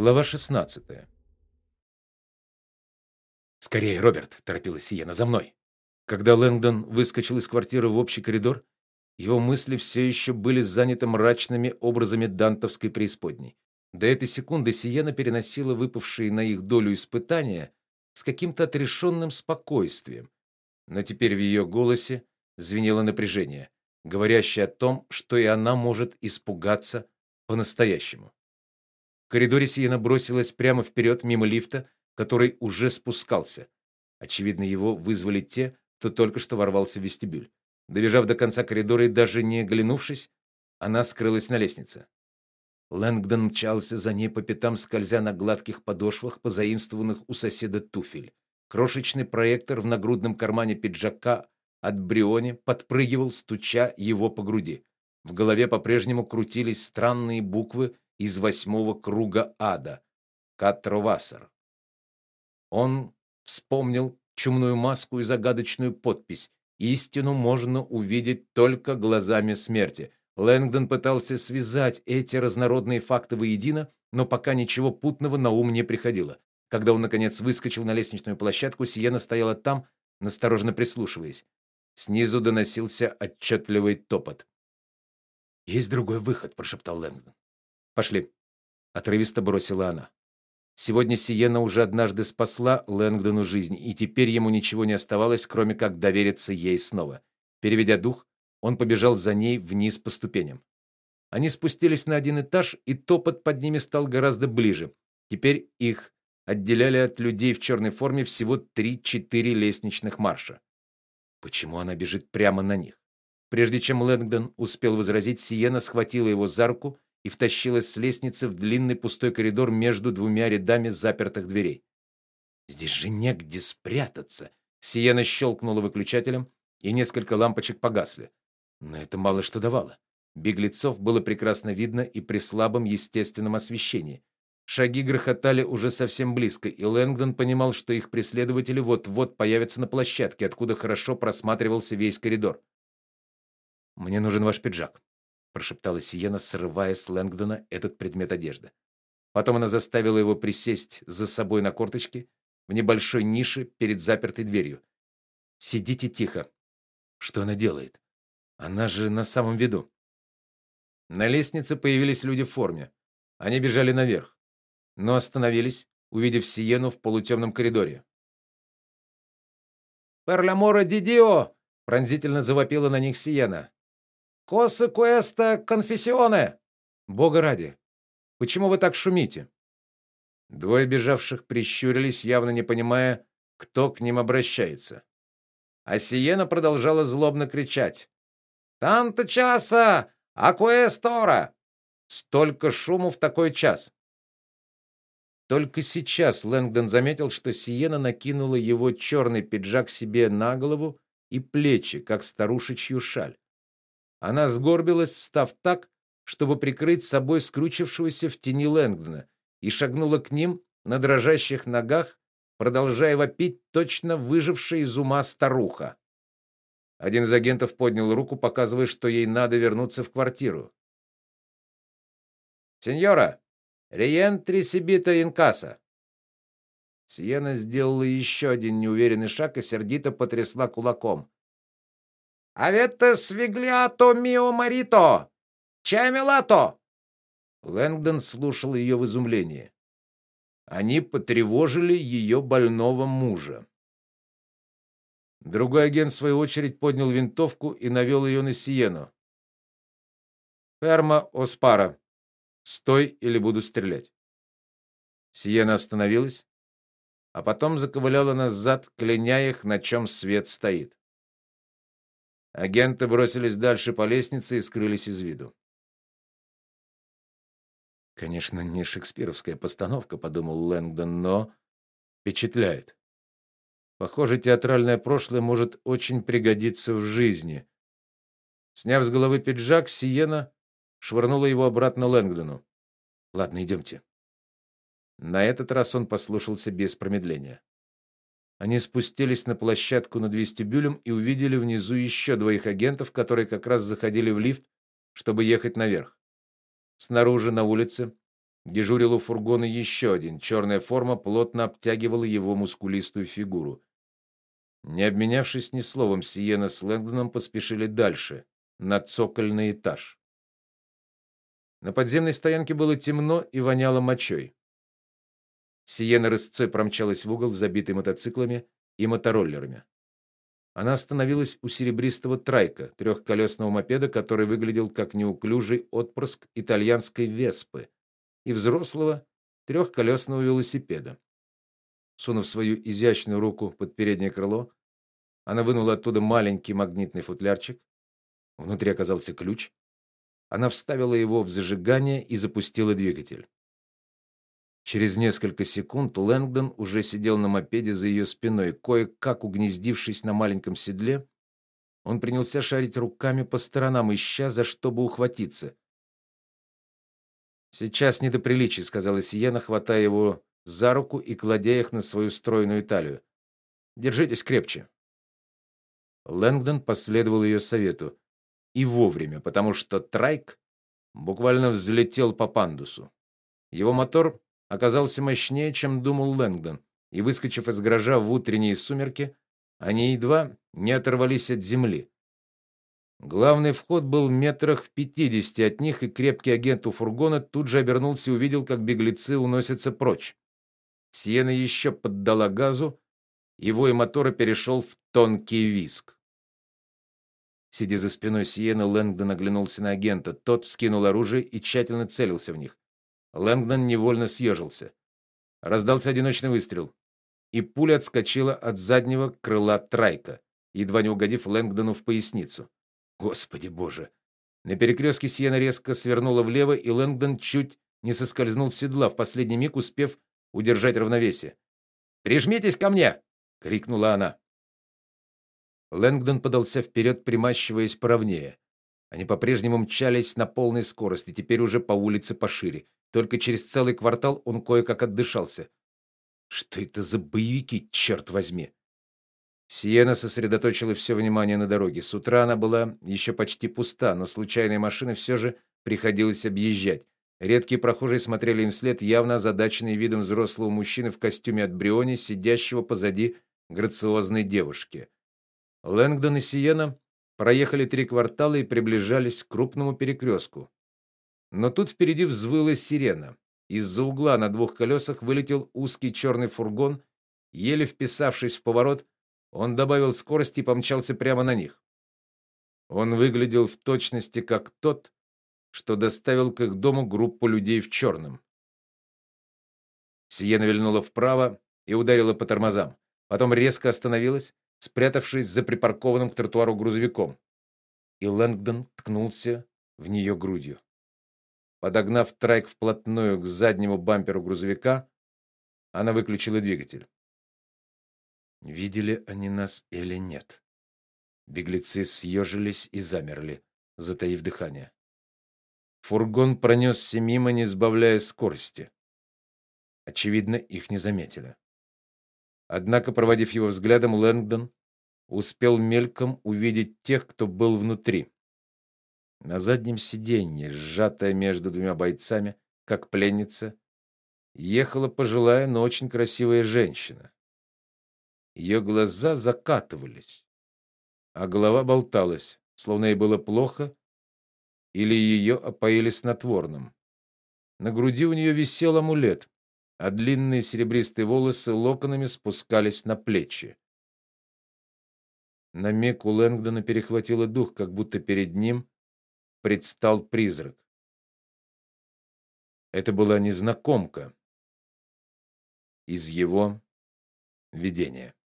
Глава 16. Скорее, Роберт, торопилась Сиена за мной. Когда Лэнгдон выскочил из квартиры в общий коридор, его мысли все еще были заняты мрачными образами дантовской преисподней. До этой секунды Сиена переносила выпавшие на их долю испытания с каким-то отрешенным спокойствием. Но теперь в ее голосе звенело напряжение, говорящее о том, что и она может испугаться по-настоящему. В коридоре Сиена бросилась прямо вперед мимо лифта, который уже спускался. Очевидно, его вызвали те, кто только что ворвался в вестибюль. Добежав до конца коридора и даже не оглянувшись, она скрылась на лестнице. Лэнгдон мчался за ней по пятам, скользя на гладких подошвах, позаимствованных у соседа туфель. Крошечный проектор в нагрудном кармане пиджака от Бриони подпрыгивал, стуча его по груди. В голове по-прежнему крутились странные буквы из восьмого круга ада Катровассер. Он вспомнил чумную маску и загадочную подпись: "Истину можно увидеть только глазами смерти". Лэнгдон пытался связать эти разнородные факты воедино, но пока ничего путного на ум не приходило. Когда он наконец выскочил на лестничную площадку, Сиена стояла там, настороженно прислушиваясь. Снизу доносился отчетливый топот. "Есть другой выход", прошептал Лэнгдон. Пошли, отрывисто бросила она. Сегодня Сиена уже однажды спасла Лэнгдону жизнь, и теперь ему ничего не оставалось, кроме как довериться ей снова. Переведя дух, он побежал за ней вниз по ступеням. Они спустились на один этаж, и топот под ними стал гораздо ближе. Теперь их отделяли от людей в черной форме всего три-четыре лестничных марша. Почему она бежит прямо на них? Прежде чем Лэнгдон успел возразить, Сиена схватила его за руку и втащилась с лестницы в длинный пустой коридор между двумя рядами запертых дверей. Здесь же негде спрятаться. Сиена щелкнула выключателем, и несколько лампочек погасли. Но это мало что давало. Беглецов было прекрасно видно и при слабом естественном освещении. Шаги грохотали уже совсем близко, и Лэнгдон понимал, что их преследователи вот-вот появятся на площадке, откуда хорошо просматривался весь коридор. Мне нужен ваш пиджак, прошептала Сиена, срывая с Лэнгдона этот предмет одежды. Потом она заставила его присесть за собой на корточки в небольшой нише перед запертой дверью. Сидите тихо. Что она делает? Она же на самом виду. На лестнице появились люди в форме. Они бежали наверх, но остановились, увидев Сиену в полутемном коридоре. «Per l'amore di Dio!» — пронзительно завопила на них Сиена. Косы куэста конфессионе. Бога ради. Почему вы так шумите? Двое бежавших прищурились, явно не понимая, кто к ним обращается. А Сиена продолжала злобно кричать: "Танто часа, акуэстора!" Столько шуму в такой час. Только сейчас Лэнгдон заметил, что Сиена накинула его черный пиджак себе на голову и плечи, как старушечью шаль. Она сгорбилась, встав так, чтобы прикрыть собой скручившегося в тени Лэнгдона, и шагнула к ним на дрожащих ногах, продолжая вопить точно выжившая из ума старуха. Один из агентов поднял руку, показывая, что ей надо вернуться в квартиру. Сеньора, риентри сибита инкаса. Сиена сделала еще один неуверенный шаг и сердито потрясла кулаком. «Авете свиглято мио марито! Чамилато!» Лэнгдон слушал ее в изумлении. Они потревожили ее больного мужа. Другой агент в свою очередь поднял винтовку и навел ее на Сиену. Ферма Оспара. Стой или буду стрелять. Сиена остановилась, а потом заковыляла назад, кляня их, на чем свет стоит. Агенты бросились дальше по лестнице и скрылись из виду. Конечно, не шекспировская постановка, подумал Лэнгдон, но впечатляет. Похоже, театральное прошлое может очень пригодиться в жизни. Сняв с головы пиджак, Сиена швырнула его обратно Лэнгдону. Ладно, идемте». На этот раз он послушался без промедления. Они спустились на площадку над вестибюлем и увидели внизу еще двоих агентов, которые как раз заходили в лифт, чтобы ехать наверх. Снаружи на улице дежурил у фургона еще один. Черная форма плотно обтягивала его мускулистую фигуру. Не обменявшись ни словом, Сиена с Лэнгдоном поспешили дальше, на цокольный этаж. На подземной стоянке было темно и воняло мочой. Сиена рысцой промчалась в угол, забитый мотоциклами и мотороллерами. Она остановилась у серебристого трайка, трехколесного мопеда, который выглядел как неуклюжий отпрыск итальянской Веспы, и взрослого трехколесного велосипеда. Сунув свою изящную руку под переднее крыло, она вынула оттуда маленький магнитный футлярчик. Внутри оказался ключ. Она вставила его в зажигание и запустила двигатель. Через несколько секунд Лэнгдон уже сидел на мопеде за ее спиной, кое-как угнездившись на маленьком седле. Он принялся шарить руками по сторонам, ища за что бы ухватиться. Сейчас не до приличий, сказала Сиена, хватая его за руку и кладя их на свою стройную талию. Держитесь крепче. Лэнгдон последовал ее совету, и вовремя, потому что Трайк буквально взлетел по пандусу. Его мотор оказался мощнее, чем думал Лэнгдон, и выскочив из гаража в утренние сумерки, они едва не оторвались от земли. Главный вход был метрах в пятидесяти от них, и крепкий агент у фургона тут же обернулся и увидел, как беглецы уносятся прочь. Сиена еще поддала газу, его и мотора перешел в тонкий визг. Сидя за спиной Сиены, Лэнгдон оглянулся на агента. Тот вскинул оружие и тщательно целился в них. Лэнгдон невольно съежился. Раздался одиночный выстрел, и пуля отскочила от заднего крыла Трайка, едва не угодив Лэнгдону в поясницу. Господи Боже! На перекрестке Сиена резко свернула влево, и Лэнгдон чуть не соскользнул с седла, в последний миг успев удержать равновесие. "Прижмитесь ко мне!" крикнула она. Лэнгдон подался вперед, примащиваясь поровнее. Они по-прежнему мчались на полной скорости, теперь уже по улице пошире. Только через целый квартал он кое-как отдышался. Что это за боевики, черт возьми? Сиена сосредоточила все внимание на дороге. С утра она была еще почти пуста, но случайные машины все же приходилось объезжать. Редкие прохожие смотрели им вслед, явно озадаченные видом взрослого мужчины в костюме от Бриони, сидящего позади грациозной девушки. Лэнгдон и Сиена проехали три квартала и приближались к крупному перекрестку. Но тут впереди взвыла сирена. Из-за угла на двух колесах вылетел узкий черный фургон, еле вписавшись в поворот, он добавил скорости и помчался прямо на них. Он выглядел в точности как тот, что доставил к их дому группу людей в черном. Сиена вильнула вправо и ударила по тормозам. Потом резко остановилась, спрятавшись за припаркованным к тротуару грузовиком. И Лэнгдон ткнулся в нее грудью. Подогнав трайк вплотную к заднему бамперу грузовика, она выключила двигатель. Видели они нас или нет? Беглецы съежились и замерли, затаив дыхание. Фургон пронесся мимо, не сбавляя скорости. Очевидно, их не заметили. Однако, проводив его взглядом, Лэнгдон успел мельком увидеть тех, кто был внутри. На заднем сиденье, сжатая между двумя бойцами, как пленница, ехала пожилая, но очень красивая женщина. Ее глаза закатывались, а голова болталась, словно ей было плохо или ее опоили снотворным. На груди у нее висел амулет, а длинные серебристые волосы локонами спускались на плечи. На миг у Лэнгдона перехватило дух, как будто перед ним предстал призрак. Это была незнакомка из его видения.